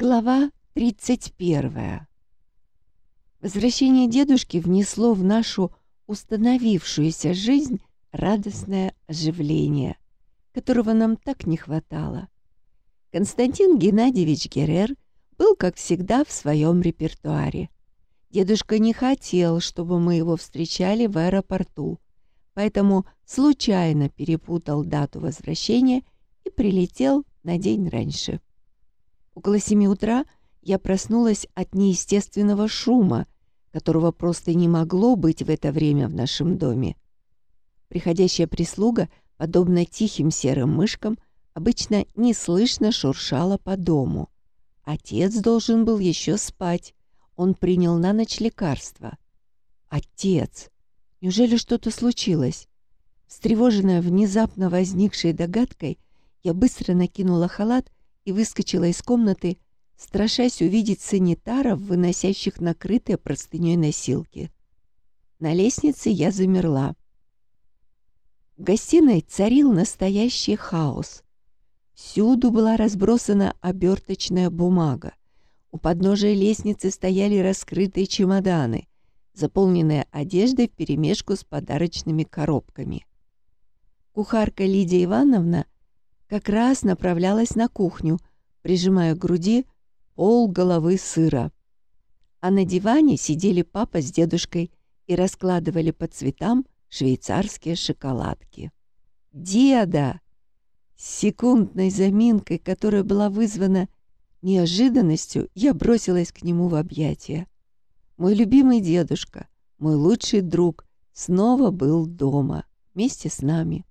Глава 31. Возвращение дедушки внесло в нашу установившуюся жизнь радостное оживление, которого нам так не хватало. Константин Геннадьевич Герер был, как всегда, в своем репертуаре. Дедушка не хотел, чтобы мы его встречали в аэропорту, поэтому случайно перепутал дату возвращения и прилетел на день раньше. Около семи утра я проснулась от неестественного шума, которого просто не могло быть в это время в нашем доме. Приходящая прислуга, подобно тихим серым мышкам, обычно неслышно шуршала по дому. Отец должен был еще спать. Он принял на ночь лекарство. Отец! Неужели что-то случилось? Встревоженная внезапно возникшей догадкой, я быстро накинула халат и выскочила из комнаты, страшась увидеть санитаров, выносящих накрытые простыней носилки. На лестнице я замерла. В гостиной царил настоящий хаос. Всюду была разбросана оберточная бумага. У подножия лестницы стояли раскрытые чемоданы, заполненные одеждой вперемешку с подарочными коробками. Кухарка Лидия Ивановна как раз направлялась на кухню, прижимая к груди пол головы сыра. А на диване сидели папа с дедушкой и раскладывали по цветам швейцарские шоколадки. «Деда!» С секундной заминкой, которая была вызвана неожиданностью, я бросилась к нему в объятия. Мой любимый дедушка, мой лучший друг, снова был дома, вместе с нами.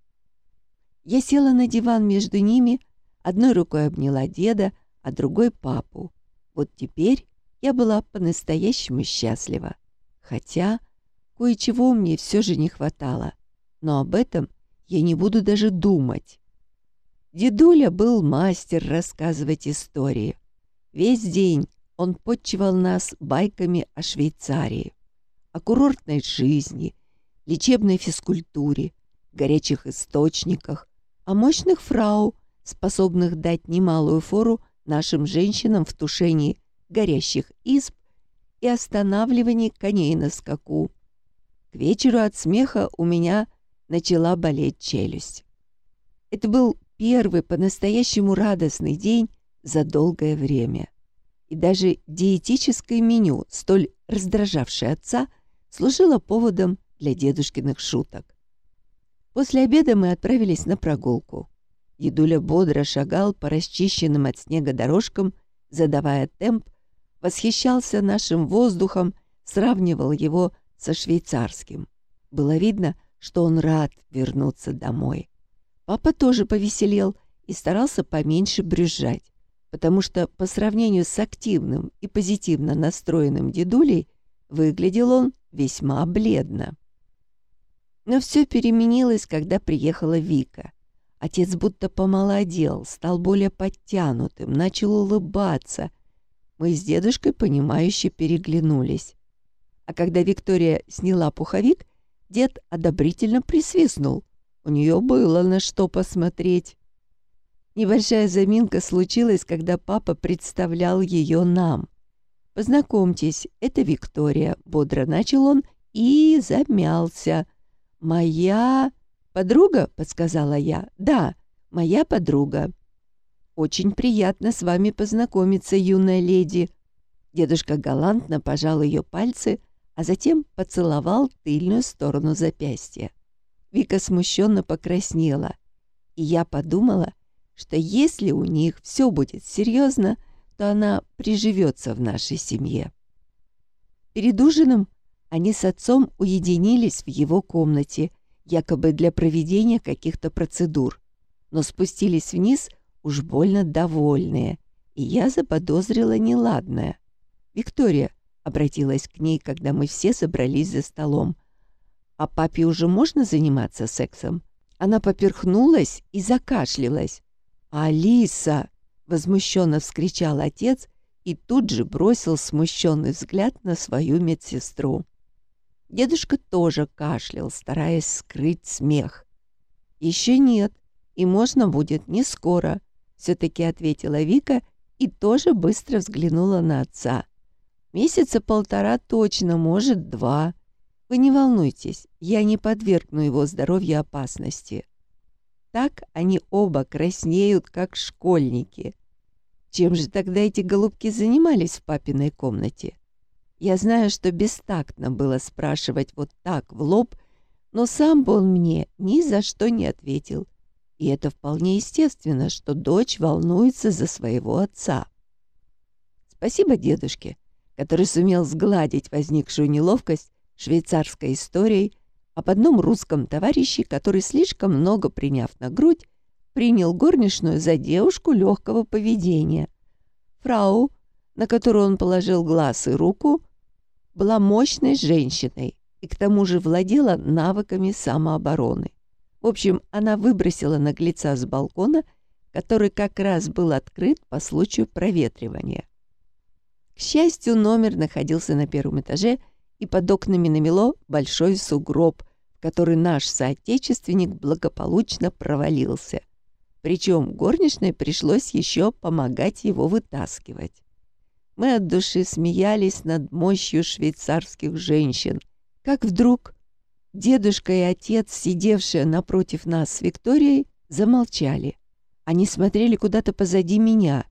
Я села на диван между ними, одной рукой обняла деда, а другой — папу. Вот теперь я была по-настоящему счастлива. Хотя кое-чего мне все же не хватало. Но об этом я не буду даже думать. Дедуля был мастер рассказывать истории. Весь день он подчивал нас байками о Швейцарии, о курортной жизни, лечебной физкультуре, горячих источниках, о мощных фрау, способных дать немалую фору нашим женщинам в тушении горящих изб и останавливании коней на скаку. К вечеру от смеха у меня начала болеть челюсть. Это был первый по-настоящему радостный день за долгое время. И даже диетическое меню, столь раздражавшее отца, служило поводом для дедушкиных шуток. После обеда мы отправились на прогулку. Дедуля бодро шагал по расчищенным от снега дорожкам, задавая темп, восхищался нашим воздухом, сравнивал его со швейцарским. Было видно, что он рад вернуться домой. Папа тоже повеселел и старался поменьше брюзжать, потому что по сравнению с активным и позитивно настроенным дедулей выглядел он весьма бледно. Но все переменилось, когда приехала Вика. Отец будто помолодел, стал более подтянутым, начал улыбаться. Мы с дедушкой, понимающе переглянулись. А когда Виктория сняла пуховик, дед одобрительно присвистнул. У нее было на что посмотреть. Небольшая заминка случилась, когда папа представлял ее нам. «Познакомьтесь, это Виктория», — бодро начал он и замялся — «Моя подруга?» — подсказала я. «Да, моя подруга». «Очень приятно с вами познакомиться, юная леди». Дедушка галантно пожал ее пальцы, а затем поцеловал тыльную сторону запястья. Вика смущенно покраснела, и я подумала, что если у них все будет серьезно, то она приживется в нашей семье. Перед ужином они с отцом уединились в его комнате, якобы для проведения каких-то процедур, но спустились вниз уж больно довольные, и я заподозрила неладное. «Виктория», — обратилась к ней, когда мы все собрались за столом, «а папе уже можно заниматься сексом?» Она поперхнулась и закашлялась. «Алиса!» — возмущенно вскричал отец и тут же бросил смущенный взгляд на свою медсестру. Дедушка тоже кашлял, стараясь скрыть смех. «Еще нет, и можно будет не скоро», — все-таки ответила Вика и тоже быстро взглянула на отца. «Месяца полтора точно, может, два. Вы не волнуйтесь, я не подвергну его здоровью опасности». Так они оба краснеют, как школьники. Чем же тогда эти голубки занимались в папиной комнате? Я знаю, что бестактно было спрашивать вот так в лоб, но сам бы он мне ни за что не ответил. И это вполне естественно, что дочь волнуется за своего отца. Спасибо дедушке, который сумел сгладить возникшую неловкость швейцарской историей об одном русском товарище, который, слишком много приняв на грудь, принял горничную за девушку легкого поведения. Фрау, на которую он положил глаз и руку, была мощной женщиной и к тому же владела навыками самообороны. В общем, она выбросила наглеца с балкона, который как раз был открыт по случаю проветривания. К счастью, номер находился на первом этаже, и под окнами намело большой сугроб, в который наш соотечественник благополучно провалился. Причем горничной пришлось еще помогать его вытаскивать. Мы от души смеялись над мощью швейцарских женщин. Как вдруг дедушка и отец, сидевшие напротив нас с Викторией, замолчали. Они смотрели куда-то позади меня.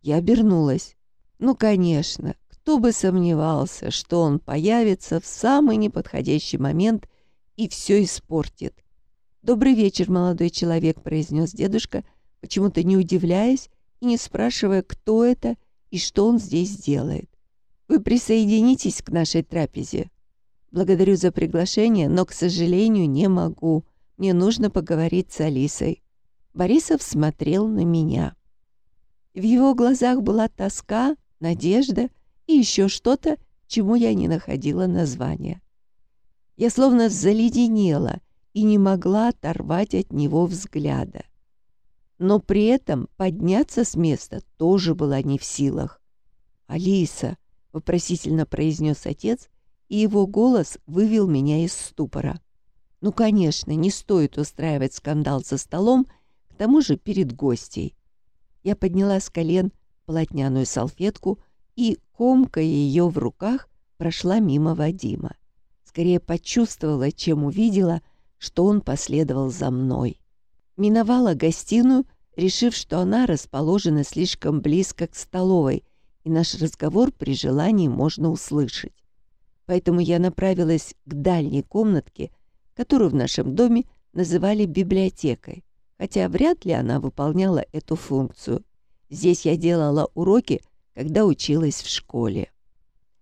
Я обернулась. Ну, конечно, кто бы сомневался, что он появится в самый неподходящий момент и все испортит. «Добрый вечер, молодой человек», — произнес дедушка, почему-то не удивляясь и не спрашивая, кто это и что он здесь делает. «Вы присоединитесь к нашей трапезе?» «Благодарю за приглашение, но, к сожалению, не могу. Мне нужно поговорить с Алисой». Борисов смотрел на меня. В его глазах была тоска, надежда и еще что-то, чему я не находила названия. Я словно заледенела — и не могла оторвать от него взгляда. Но при этом подняться с места тоже была не в силах. «Алиса!» — вопросительно произнес отец, и его голос вывел меня из ступора. Ну, конечно, не стоит устраивать скандал за столом, к тому же перед гостей. Я подняла с колен полотняную салфетку и, комкая ее в руках, прошла мимо Вадима. Скорее почувствовала, чем увидела, что он последовал за мной. Миновала гостиную, решив, что она расположена слишком близко к столовой, и наш разговор при желании можно услышать. Поэтому я направилась к дальней комнатке, которую в нашем доме называли библиотекой, хотя вряд ли она выполняла эту функцию. Здесь я делала уроки, когда училась в школе.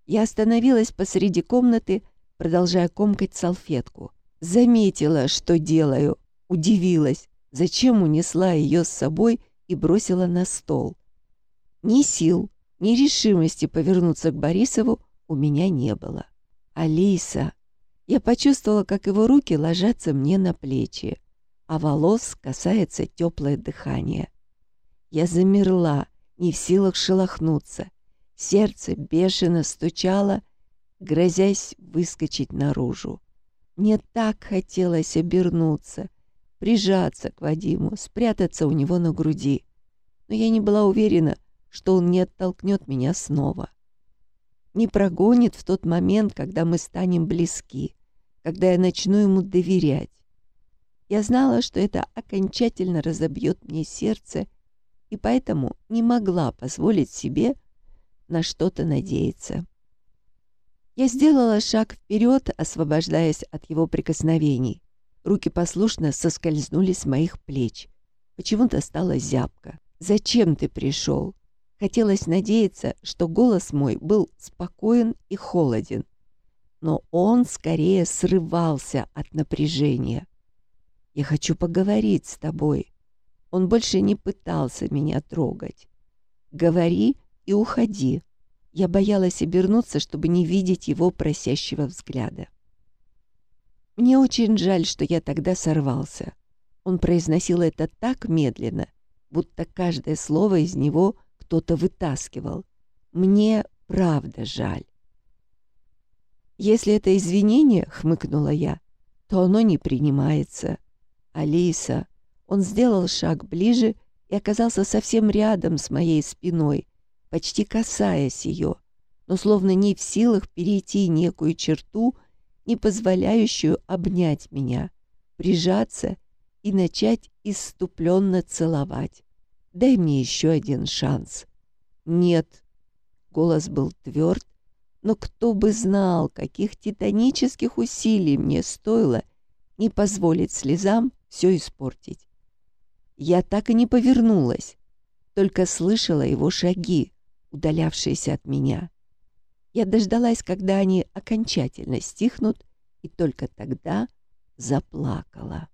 Я остановилась посреди комнаты, продолжая комкать салфетку. Заметила, что делаю, удивилась, зачем унесла ее с собой и бросила на стол. Ни сил, ни решимости повернуться к Борисову у меня не было. «Алиса!» Я почувствовала, как его руки ложатся мне на плечи, а волос касается теплое дыхание. Я замерла, не в силах шелохнуться. Сердце бешено стучало, грозясь выскочить наружу. Мне так хотелось обернуться, прижаться к Вадиму, спрятаться у него на груди. Но я не была уверена, что он не оттолкнет меня снова. Не прогонит в тот момент, когда мы станем близки, когда я начну ему доверять. Я знала, что это окончательно разобьет мне сердце, и поэтому не могла позволить себе на что-то надеяться. Я сделала шаг вперед, освобождаясь от его прикосновений. Руки послушно соскользнули с моих плеч. Почему-то стало зябко. «Зачем ты пришел?» Хотелось надеяться, что голос мой был спокоен и холоден. Но он скорее срывался от напряжения. «Я хочу поговорить с тобой». Он больше не пытался меня трогать. «Говори и уходи», я боялась обернуться, чтобы не видеть его просящего взгляда. Мне очень жаль, что я тогда сорвался. Он произносил это так медленно, будто каждое слово из него кто-то вытаскивал. Мне правда жаль. «Если это извинение, — хмыкнула я, — то оно не принимается. Алиса...» Он сделал шаг ближе и оказался совсем рядом с моей спиной, почти касаясь ее, но словно не в силах перейти некую черту, не позволяющую обнять меня, прижаться и начать иступленно целовать. Дай мне еще один шанс. Нет. Голос был тверд, но кто бы знал, каких титанических усилий мне стоило не позволить слезам все испортить. Я так и не повернулась, только слышала его шаги, удалявшиеся от меня. Я дождалась, когда они окончательно стихнут, и только тогда заплакала.